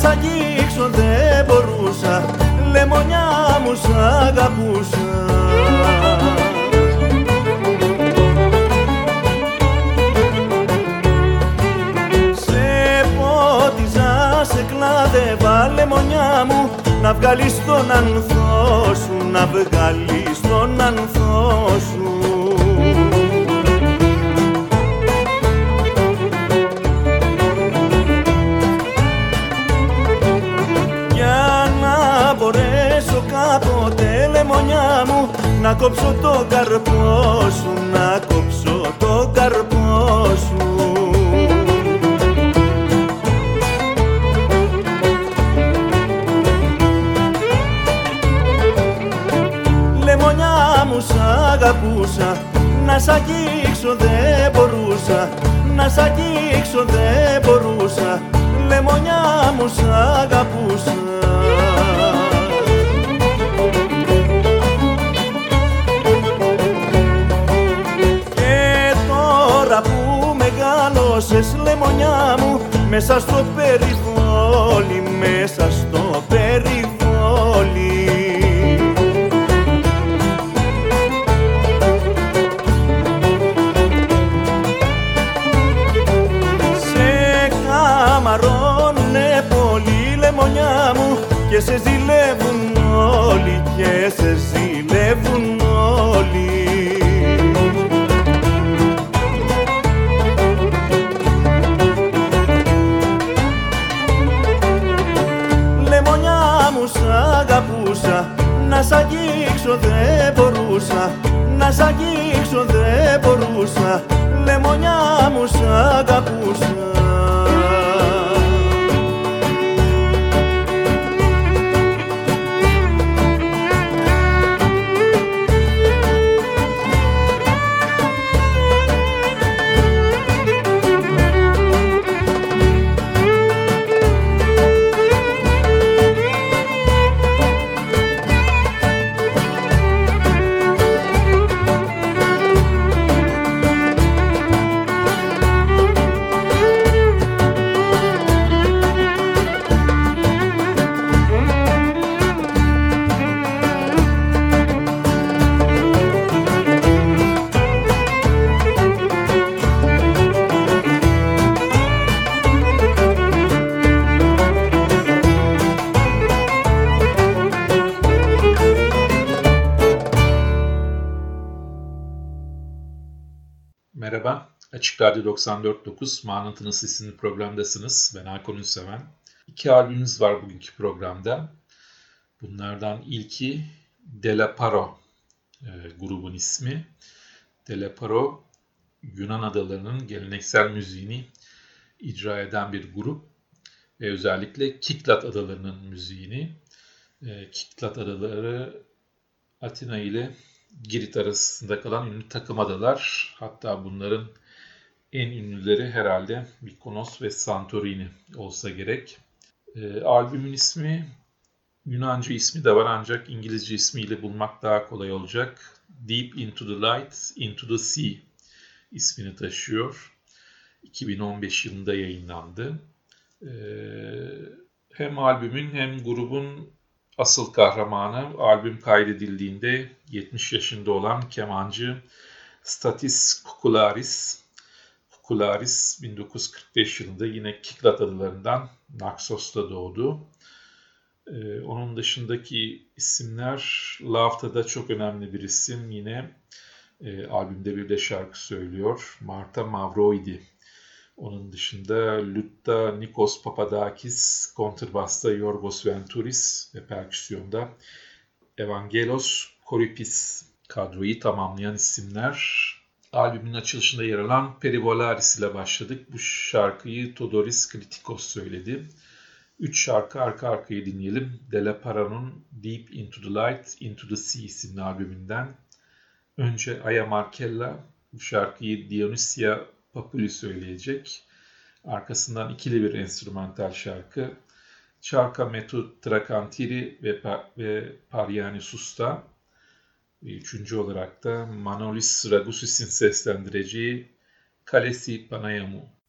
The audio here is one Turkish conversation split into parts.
Σ' αγγίξω δεν μπορούσα. Λεμονιά μου σ' αγαπούσα. Σε πότιζα, σε κλάδευα λεμονιά μου. Να βγάλεις τον ανθό σου, να βγάλεις τον ανθό σου Να κόψω το καρπό σου, να κόψω το καρπό σου. Λεμονιά μου σ' αγαπούσα Να σ' αγγίξω δεν μπορούσα Να σ' αγγίξω δεν μπορούσα. Λεμονιά μου σ' αγαπούσα μεγάλωσες λεμονιά μου Μέσα στο περιβόλι, μέσα στο περιβόλι. Σε καμαρώνουνε πολύ λεμονιά μου και σε ζηλεύουν όλοι και σε ζηλεύουν 94.9 Mağnın Tınısı isimli programdasınız. Ben Hakan Ünseven. İki albümümüz var bugünkü programda. Bunlardan ilki Delaparo e, grubun ismi. Delaparo, Yunan adalarının geleneksel müziğini icra eden bir grup ve özellikle Kiklat adalarının müziğini. E, Kiklat adaları Atina ile Girit arasında kalan ünlü takım adalar. Hatta bunların en ünlüleri herhalde Mykonos ve Santorini olsa gerek. E, albümün ismi Yunanca ismi de var ancak İngilizce ismiyle bulmak daha kolay olacak. Deep Into the Light, Into the Sea ismini taşıyor. 2015 yılında yayınlandı. Ee, hem albümün hem grubun asıl kahramanı albüm kaydedildiğinde 70 yaşında olan kemancı Statis Kukularis. Kukularis 1945 yılında yine Kiklat adalarından Naxos'ta doğdu. Ee, onun dışındaki isimler Love'da çok önemli bir isim. Yine e, albümde bir de şarkı söylüyor. Marta Mavroidi. Onun dışında Lutta Nikos Papadakis, kontrbasta Yorgos Venturis ve perküsyonda Evangelos Koripis kadroyu tamamlayan isimler. Albümün açılışında yer alan Perivolaris ile başladık. Bu şarkıyı Todoris Kritikos söyledi. Üç şarkı arka arkaya dinleyelim. Della Para'nın Deep Into the Light, Into the Sea isimli albümünden. Önce Aya Markella bu şarkıyı Dionysia Papuli söyleyecek. Arkasından ikili bir enstrümantal şarkı. Çarka Metu Trakantiri ve, pa ve Pariani Susta. Üçüncü olarak da Manolis Ragusis'in seslendireceği Kalesi Panayamu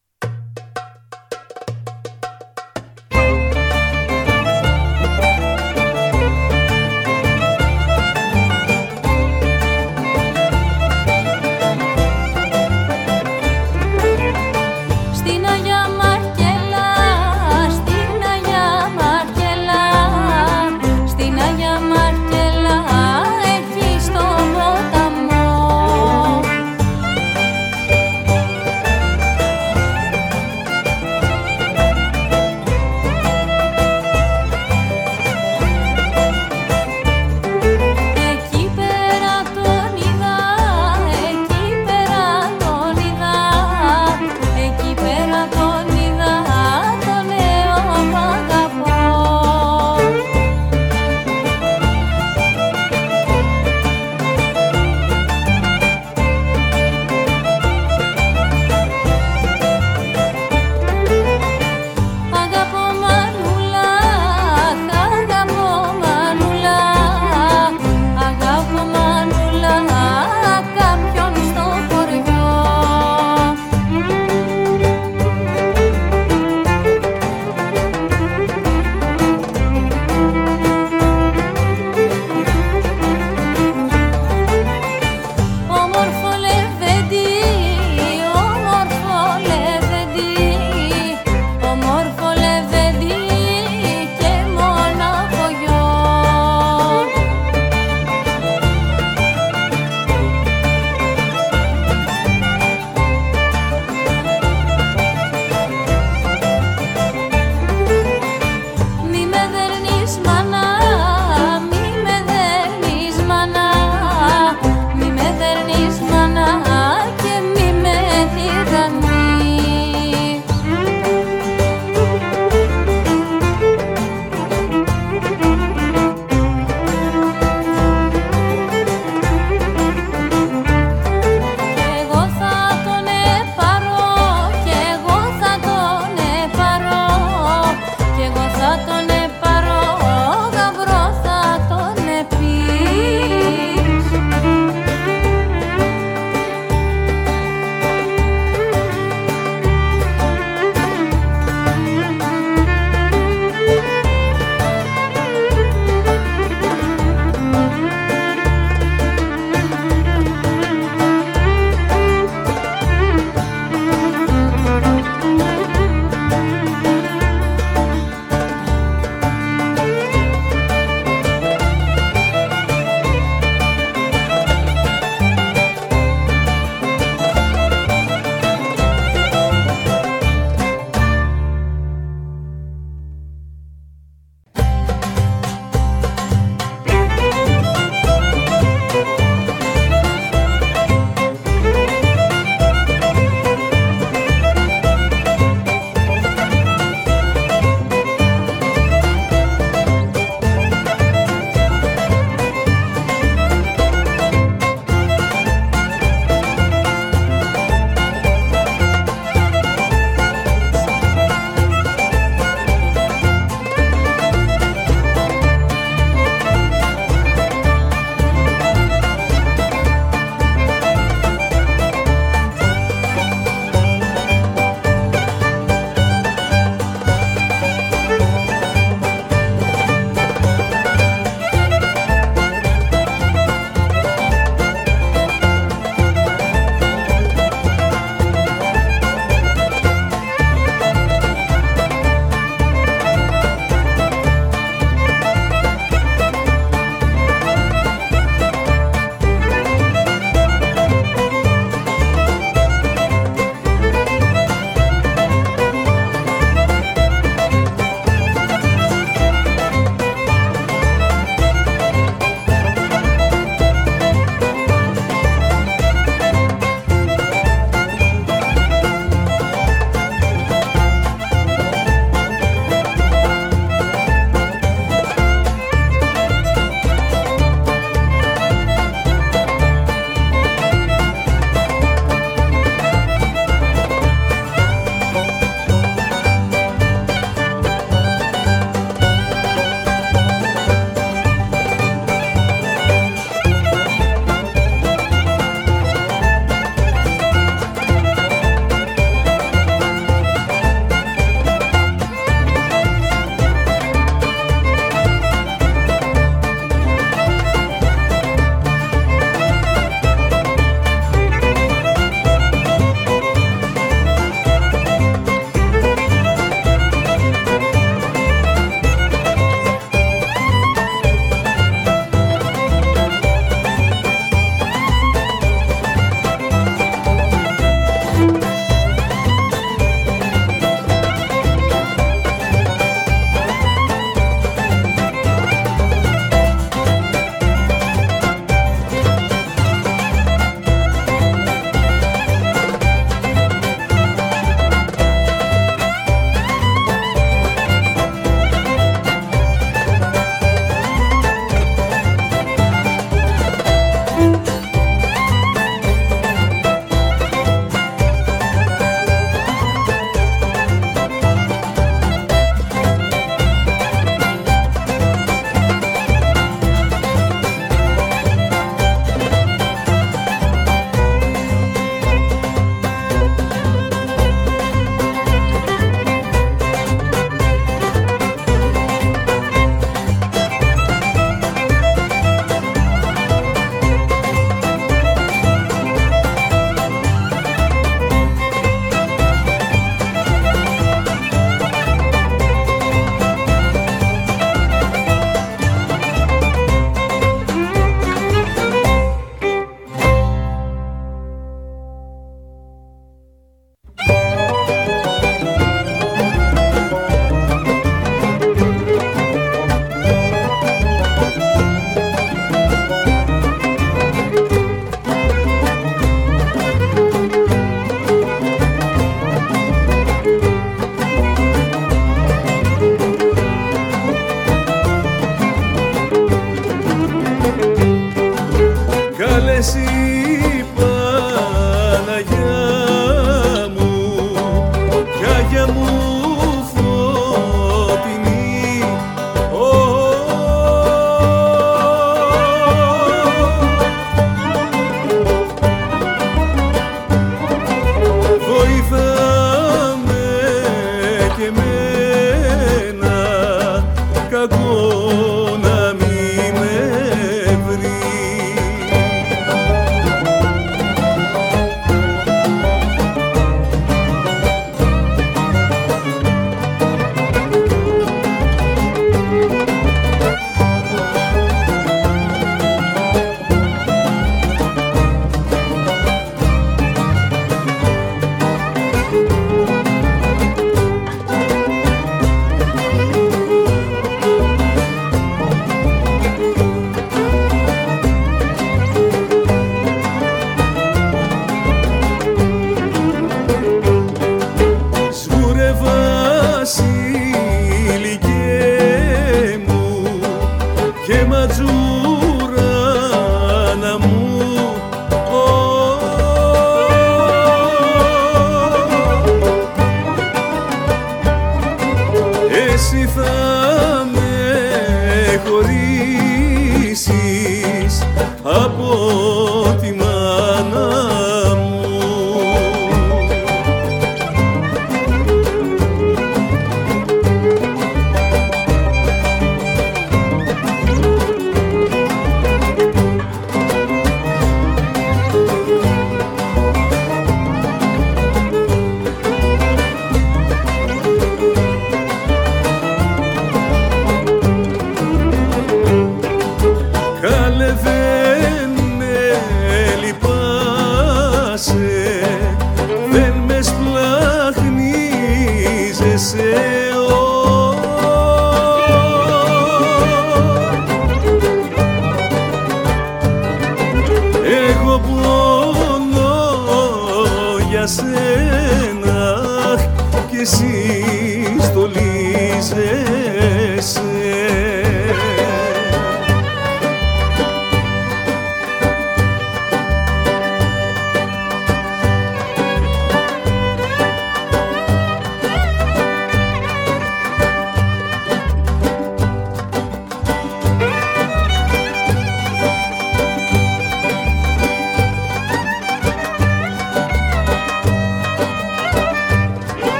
啊。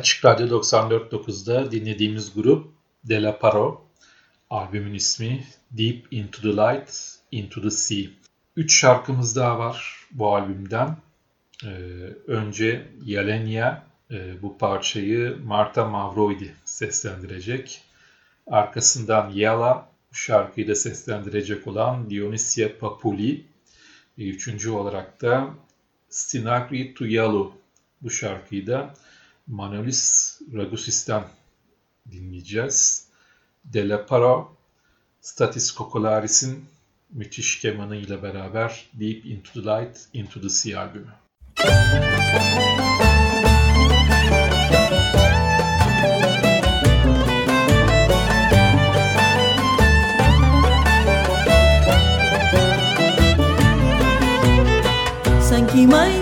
Açık Radyo 94.9'da dinlediğimiz grup De La Paro. Albümün ismi Deep Into the Light, Into the Sea. Üç şarkımız daha var bu albümden. Ee, önce Yalenia e, bu parçayı Marta Mavroidi seslendirecek. Arkasından Yala bu şarkıyı da seslendirecek olan Dionysia Papuli. E, üçüncü olarak da Stinagri Tuyalu bu şarkıyı da Manolis Ragusis'ten dinleyeceğiz. De La Para, Statis Kokolaris'in müthiş kemanıyla beraber Deep Into the Light, Into the Sea albümü. Müzik Sanki may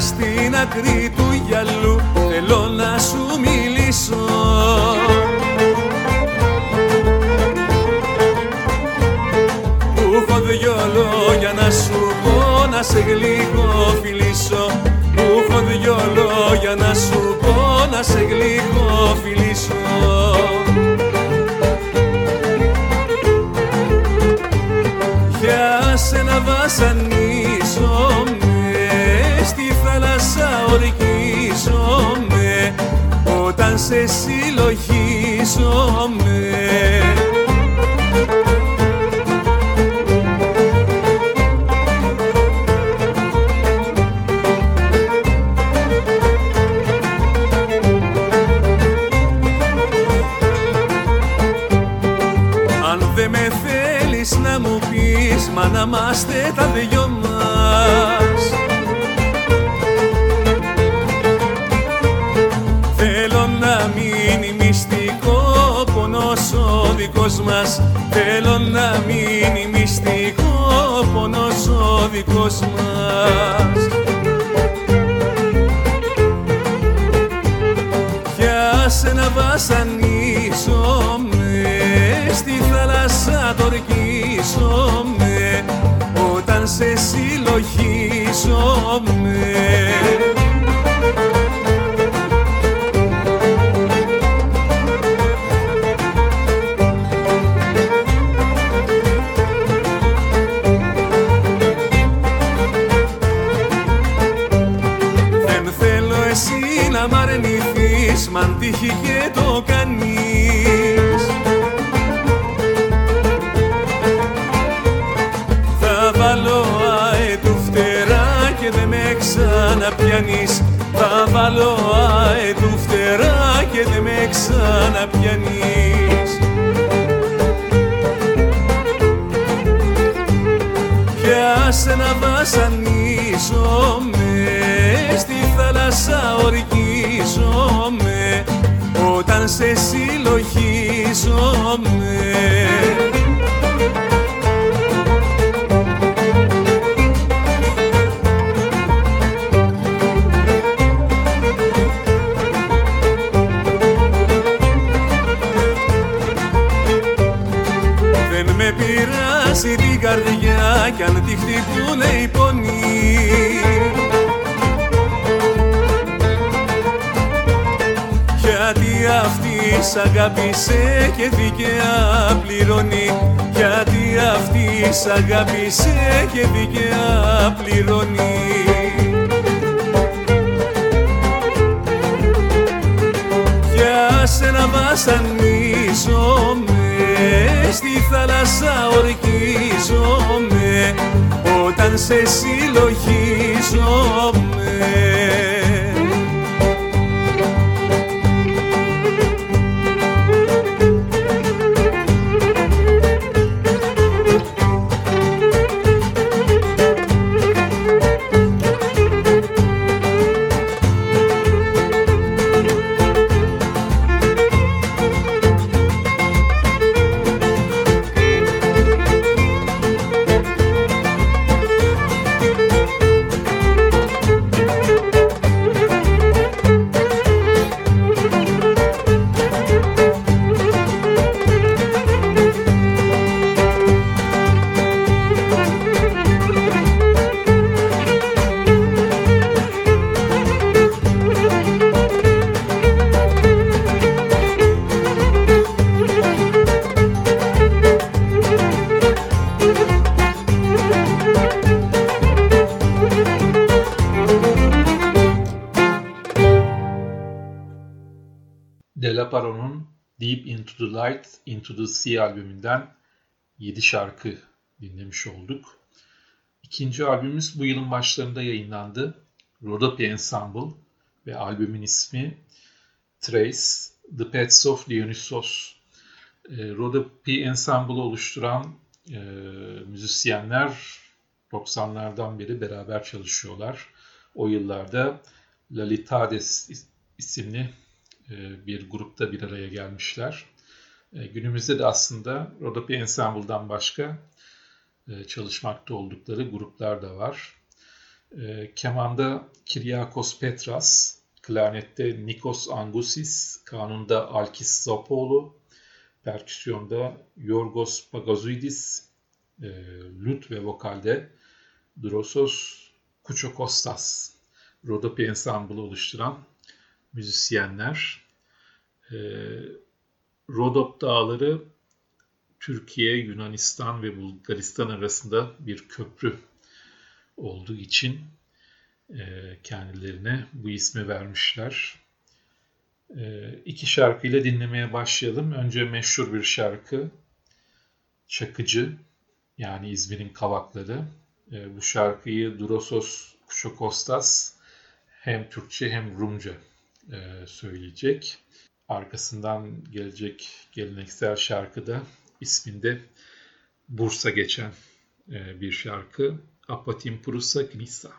στην άκρη του γυαλού θέλω να σου μιλήσω. Που έχω δυο λόγια να σου πω να σε γλυκό φιλήσω. Μου έχω δυο λόγια να σου πω να σε γλυκό φιλήσω. σε συλλογίζομαι. Αν δεν με θέλεις να μου πεις μα να είμαστε τα δυο δικός μας. Για σένα βασανίζομαι Στη θάλασσα τορκίζομαι Όταν σε συλλογίζομαι ξαναπιάνεις Θα βάλω αε του φτερά και δεν με ξαναπιάνεις. Για σένα βασανίζομαι Στη θάλασσα ορκίζομαι. Όταν σε συλλογίζομαι κι αν τη χτυπούνε οι πονοί. Γιατί αυτή σ' αγάπησε και δικαία πληρώνει. Γιατί αυτή σ' αγάπησε και δικαία πληρώνει. Για σένα βασανίζομαι Στη θάλασσα ορκίζομαι Όταν σε συλλογίζομαι Into the Sea albümünden 7 şarkı dinlemiş olduk. İkinci albümümüz bu yılın başlarında yayınlandı. Rodopi Ensemble ve albümün ismi Trace, The Pets of Dionysos. E, Rodopi Ensemble'ı oluşturan e, müzisyenler 90'lardan beri beraber çalışıyorlar. O yıllarda Lalitades is- isimli e, bir grupta bir araya gelmişler. E, Günümüzde de aslında Rodopi Ensemble'dan başka e, çalışmakta oldukları gruplar da var. E, Kemanda Kyriakos Petras, klarnette Nikos Angusis, kanunda Alkis Zapoğlu, perküsyonda Yorgos Pagazoudis, e, lüt ve vokalde Drosos Kuchokostas, Rodopi Ensemble'ı oluşturan müzisyenler. E, Rodop Dağları Türkiye, Yunanistan ve Bulgaristan arasında bir köprü olduğu için e, kendilerine bu ismi vermişler. E, iki şarkıyla dinlemeye başlayalım. Önce meşhur bir şarkı Çakıcı yani İzmir'in Kavakları. E, bu şarkıyı Drosos Kuşokostas hem Türkçe hem Rumca söyleyecek. Arkasından gelecek geleneksel şarkı da isminde Bursa geçen e, bir şarkı. Apatim Prusa Gnisa.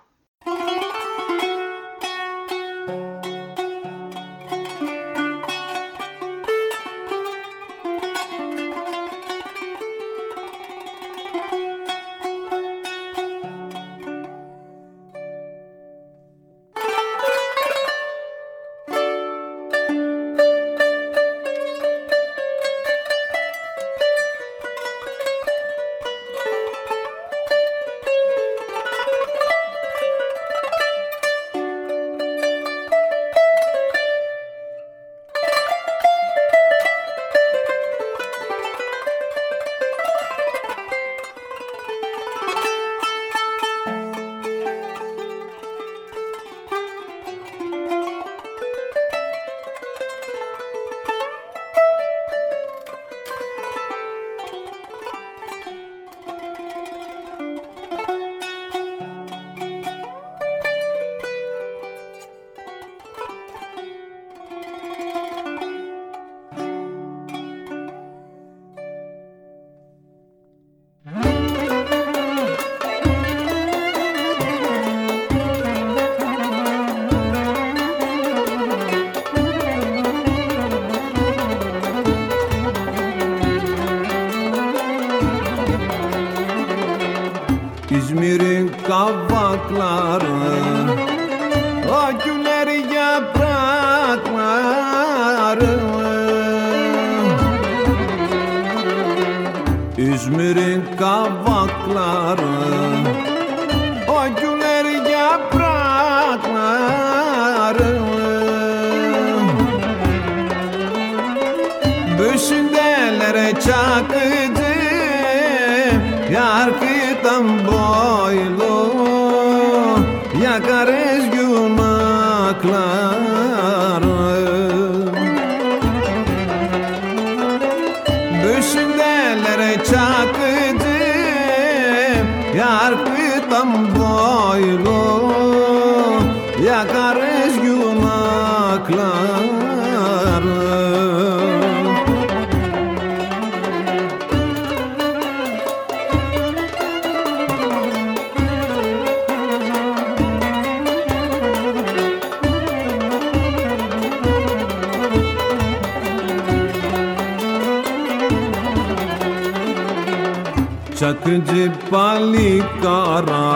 Τσακριτζι παλικάρα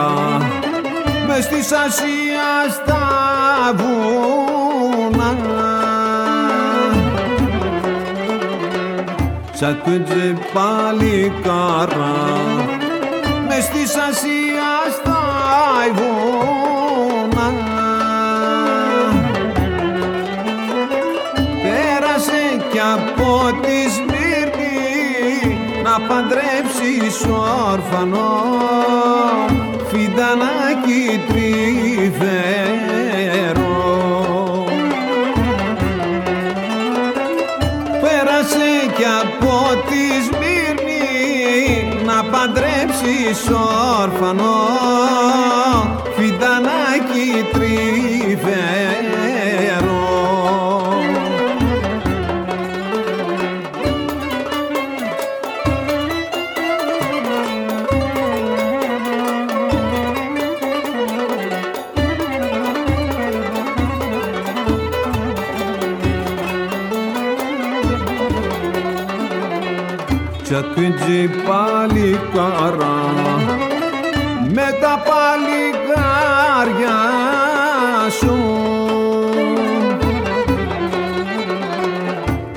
μες στις Ασίας στα βουνά. Τσακριτζι παλικάρα μες στις Ασίας στα βουνά. Πέρασε κι από τη Σμύρνη να παντρεύει παντρέψεις όρφανο φιντανάκι τρυφερό. Πέρασε κι από τη Σμύρνη να παντρέψεις όρφανο Τσακντζι πάλι καρά με τα παλικάρια σου.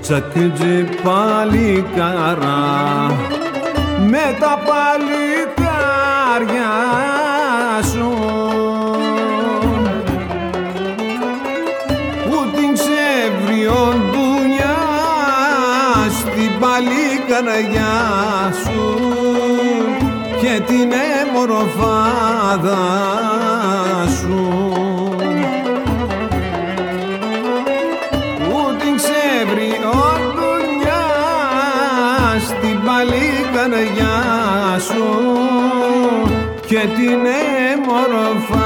Τσακντζι πάλι καρά με τα παλικάρια σου. Που την ξεβριον δουλειά στην παλικαριά σου και την εμορφάδα σου. Που την ξεβριον δουλειά στην παλικαριά σου. Και την εμορφάδα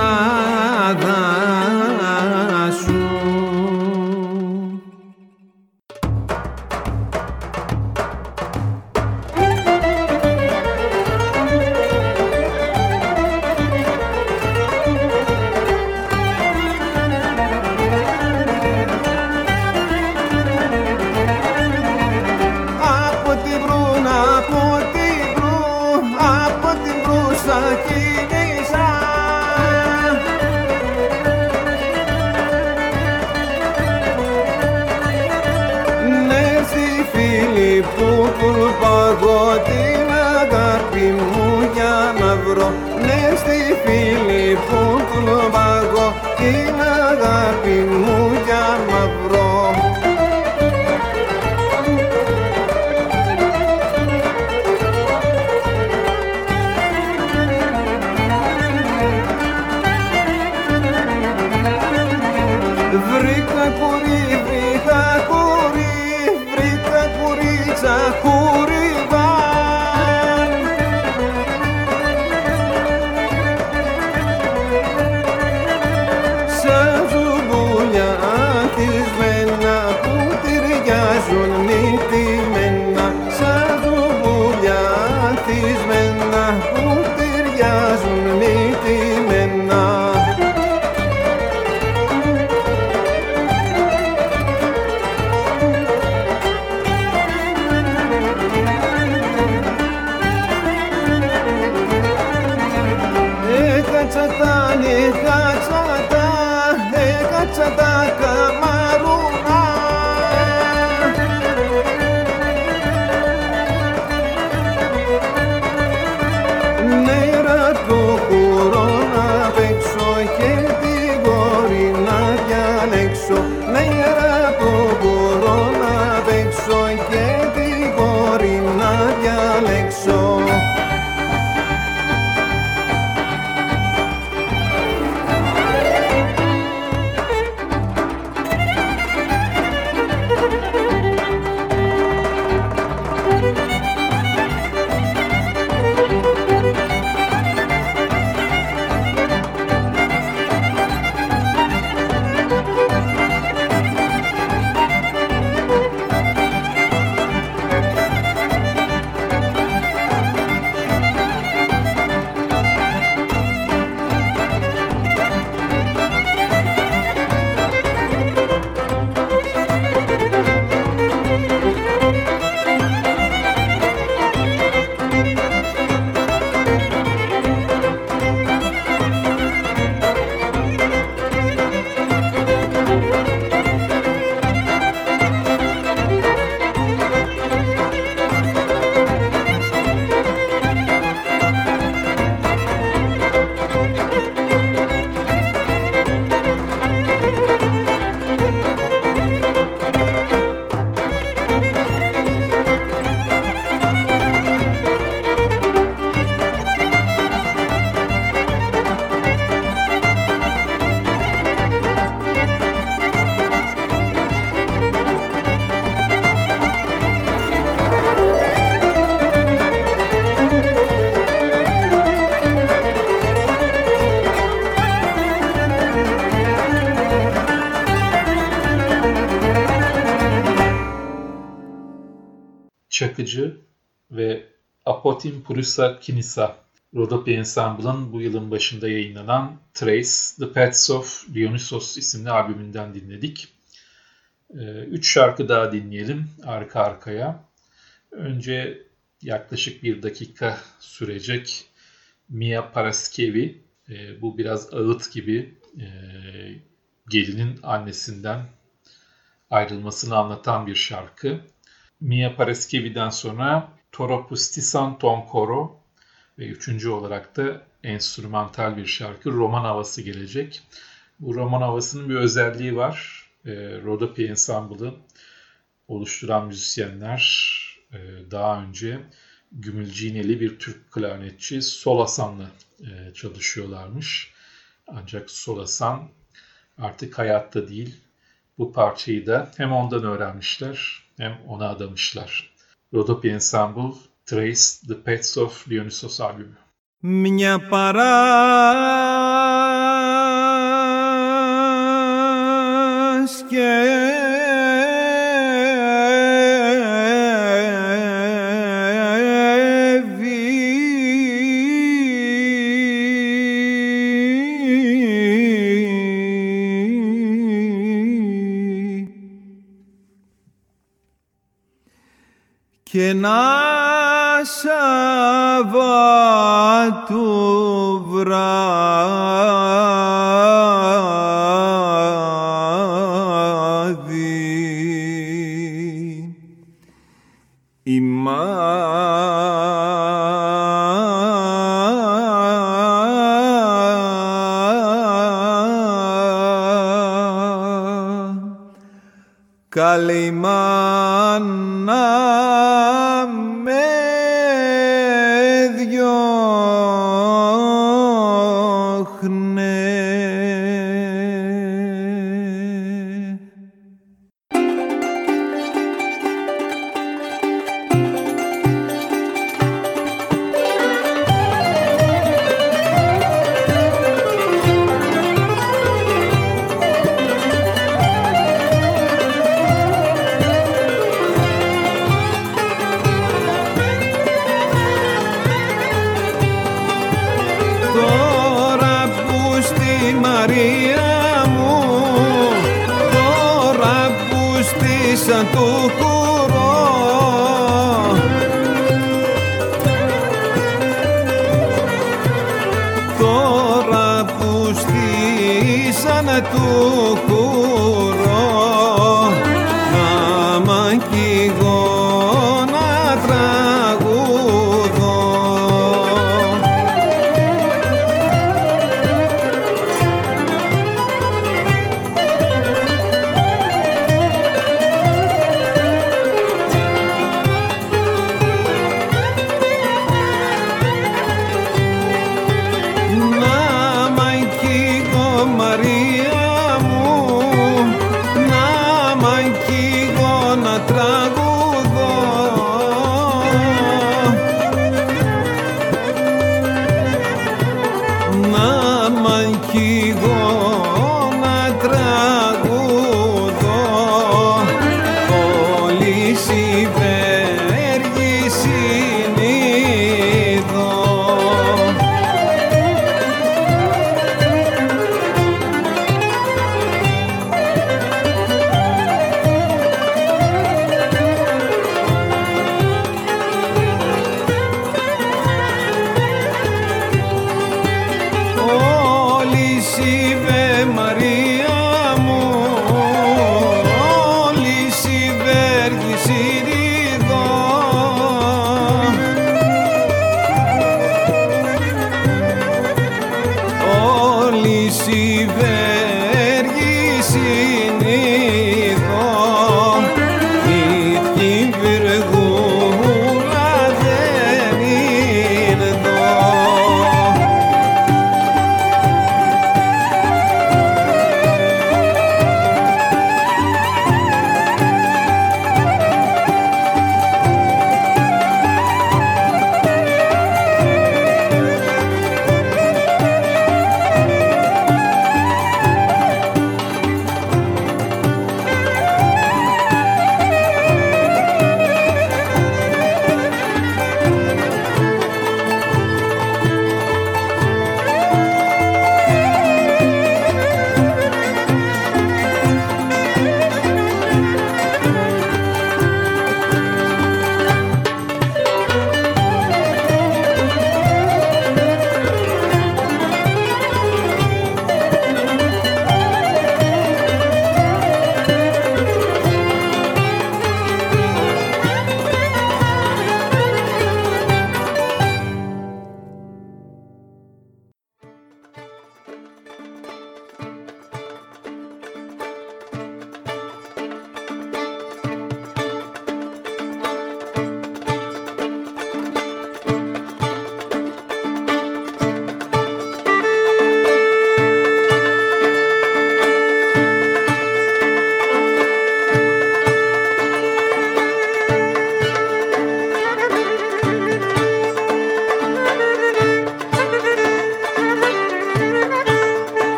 πρόβλημα εγώ την αγάπη μου για μαύρη ती Apotin Prusa Kinisa Rodopi Ensemble'ın bu yılın başında yayınlanan Trace, The Pets of Dionysos isimli albümünden dinledik. Ee, üç şarkı daha dinleyelim arka arkaya. Önce yaklaşık bir dakika sürecek Mia Paraskevi. Ee, bu biraz ağıt gibi e, gelinin annesinden ayrılmasını anlatan bir şarkı. Mia Paraskevi'den sonra Toropustisan Tonkoro ve üçüncü olarak da enstrümantal bir şarkı Roman Havası gelecek. Bu Roman Havası'nın bir özelliği var. E, Rodopi Ensemble'ı oluşturan müzisyenler e, daha önce Gümülcineli bir Türk klarnetçi Solasan'la e, çalışıyorlarmış. Ancak Solasan artık hayatta değil. Bu parçayı da hem ondan öğrenmişler hem ona adamışlar. Rodopie Ensemble Trace The Pets of Dionysos Agub. Minha Parasque تُ Santo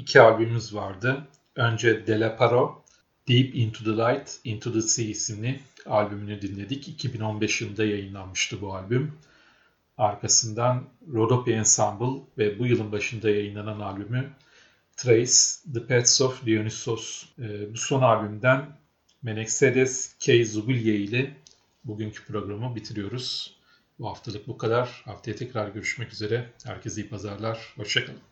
iki albümümüz vardı. Önce Delaparo, Deep Into the Light, Into the Sea isimli albümünü dinledik. 2015 yılında yayınlanmıştı bu albüm. Arkasından Rodopi Ensemble ve bu yılın başında yayınlanan albümü Trace, The Pets of Dionysos. Ee, bu son albümden Menexedes K. Zubilye ile bugünkü programı bitiriyoruz. Bu haftalık bu kadar. Haftaya tekrar görüşmek üzere. Herkese iyi pazarlar. Hoşçakalın.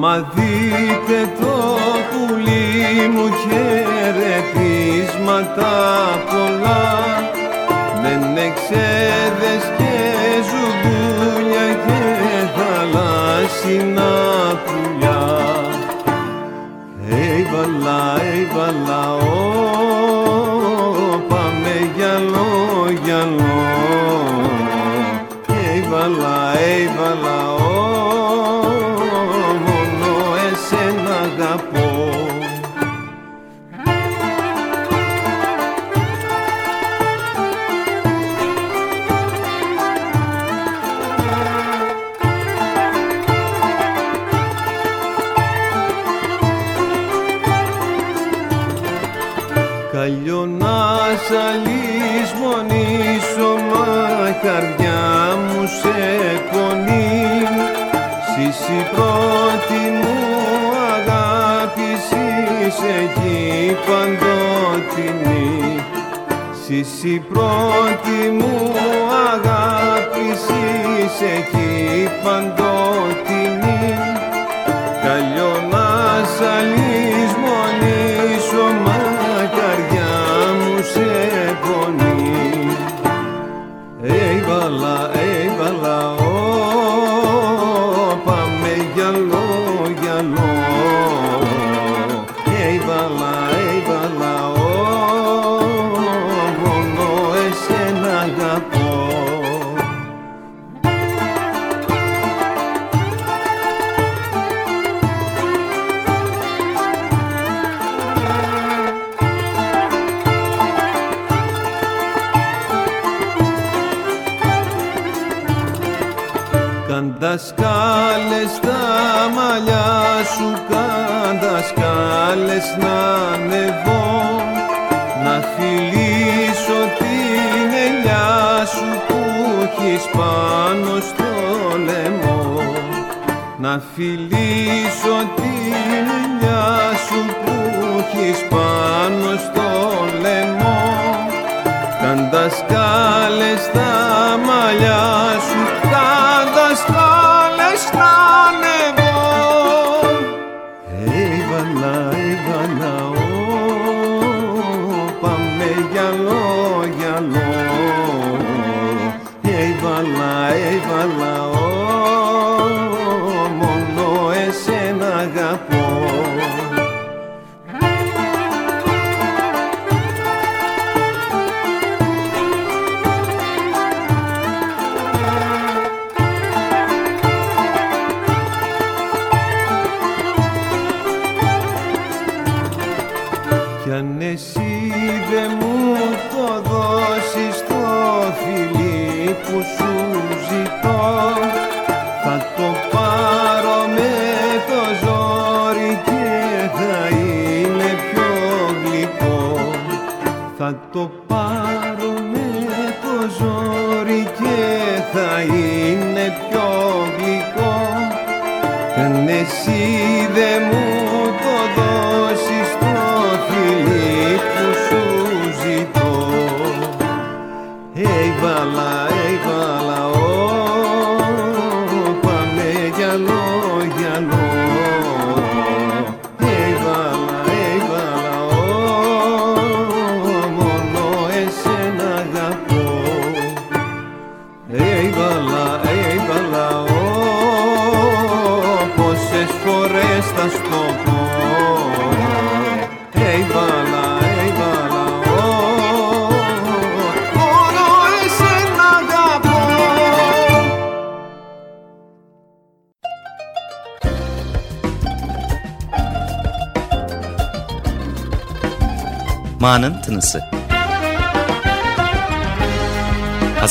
Άμα δείτε το πουλί μου χαιρετίσματα πολλά με νεξέδες και ζουμπούλια και θαλάσσινα πουλιά. Έβαλα, έβαλα, ο, πάμε παντοτινή Σύση πρώτη μου αγάπη Σύση εκεί παντοτινή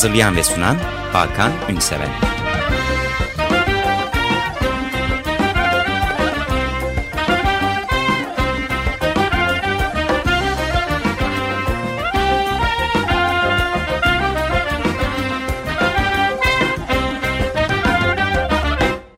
Hazırlayan ve sunan Hakan Ünseven.